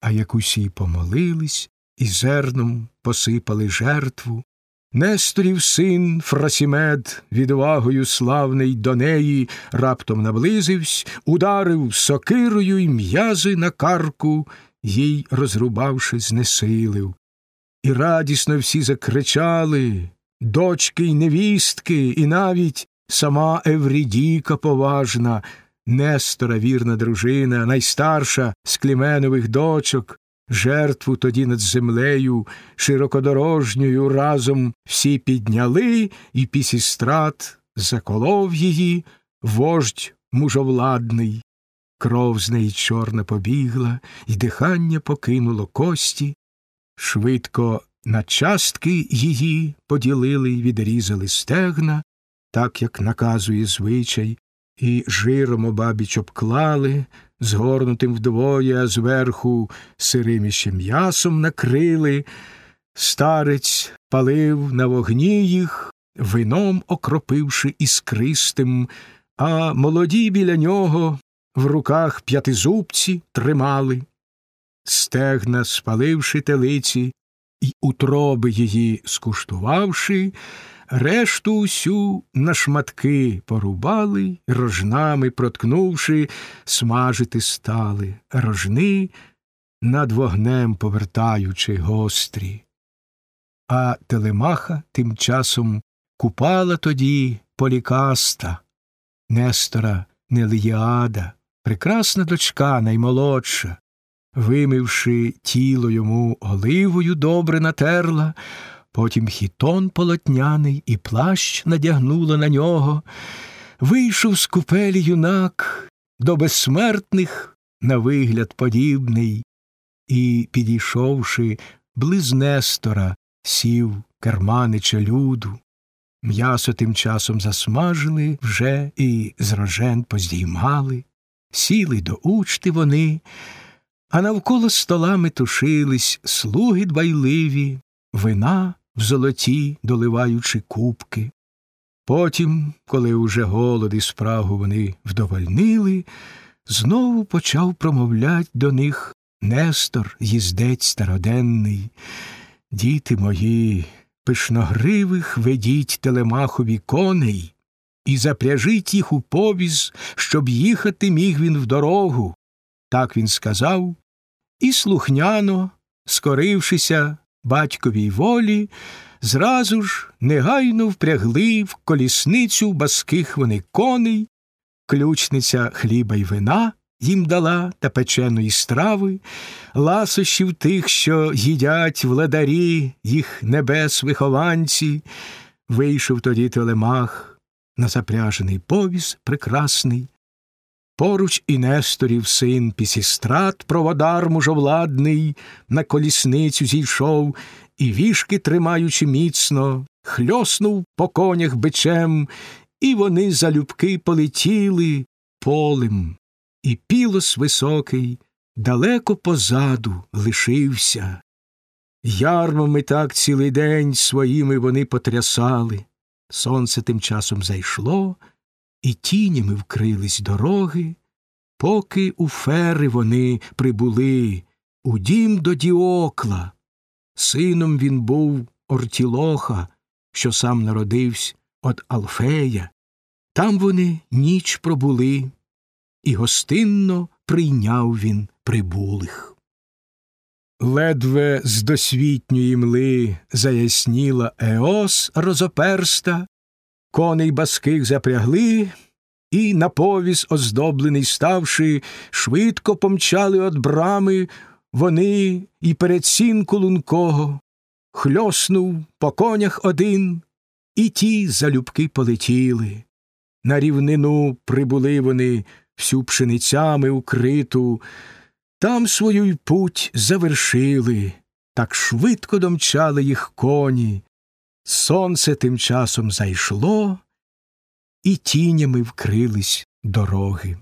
А як усі помолились і зерном посипали жертву, Несторів син Фрасімед, відвагою славний до неї, раптом наблизивсь, ударив сокирою й м'язи на карку, їй, розрубавши, знесилив. І радісно всі закричали дочки й невістки, і навіть сама Еврідіка поважна, Нестора вірна дружина, найстарша з кліменових дочок, жертву тоді над землею широкодорожньою разом всі підняли, і пісістрат заколов її, вождь мужовладний. Кров з неї чорна побігла, і дихання покинуло кості. Швидко на частки її поділили й відрізали стегна, так як наказує звичай, і жиром обабіч обклали, згорнутим вдвоє, а зверху сирим іще м'ясом накрили. Старець палив на вогні їх, вином окропивши іскристим, а молоді біля нього в руках п'ятизубці тримали. Стегна, спаливши телиці, і утроби її скуштувавши, решту усю на шматки порубали, рожнами проткнувши, смажити стали, рожни над вогнем повертаючи гострі. А телемаха тим часом купала тоді полікаста, Нестора Неліяда, прекрасна дочка наймолодша, вимивши тіло йому оливою добре натерла, потім хітон полотняний і плащ надягнула на нього, вийшов з купелі юнак до безсмертних на вигляд подібний, і, підійшовши близ Нестора, сів керманича люду. М'ясо тим часом засмажили вже і з рожен поздіймали, сіли до учти вони, а навколо столами тушились слуги дбайливі, вина в золоті, доливаючи кубки. Потім, коли уже голод і спрагу вони вдовольнили, знову почав промовлять до них Нестор, їздець староденний. Діти мої, пишногривих ведіть телемахові коней і запряжіть їх у повіз, щоб їхати міг він в дорогу. Так він сказав, і слухняно, скорившися батьковій волі, зразу ж негайно впрягли в колісницю баских вони коней, ключниця хліба й вина їм дала та печеної страви, ласощів тих, що їдять владарі їх небес вихованці, вийшов тоді телемах на запряжений повіз прекрасний. Поруч і Несторів син Пісістрат, проводар мужовладний, на колісницю зійшов і вішки, тримаючи міцно, хльоснув по конях бичем, і вони залюбки полетіли полем і пілос високий далеко позаду лишився. Ярмами так цілий день своїми вони потрясали. Сонце тим часом зайшло, і тінями вкрились дороги, поки у фери вони прибули у дім до діокла. Сином він був Ортілоха, що сам народився от Алфея. Там вони ніч пробули, і гостинно прийняв він прибулих. Ледве з досвітньої мли заясніла Еос розоперста, коней баских запрягли, і на повіз, оздоблений ставши, швидко помчали от брами вони і перед сінку лункого, хльоснув по конях один, і ті залюбки полетіли. На рівнину прибули вони всю пшеницями укриту, там свою й путь завершили, так швидко домчали їх коні. Сонце тим часом зайшло, і тінями вкрились дороги.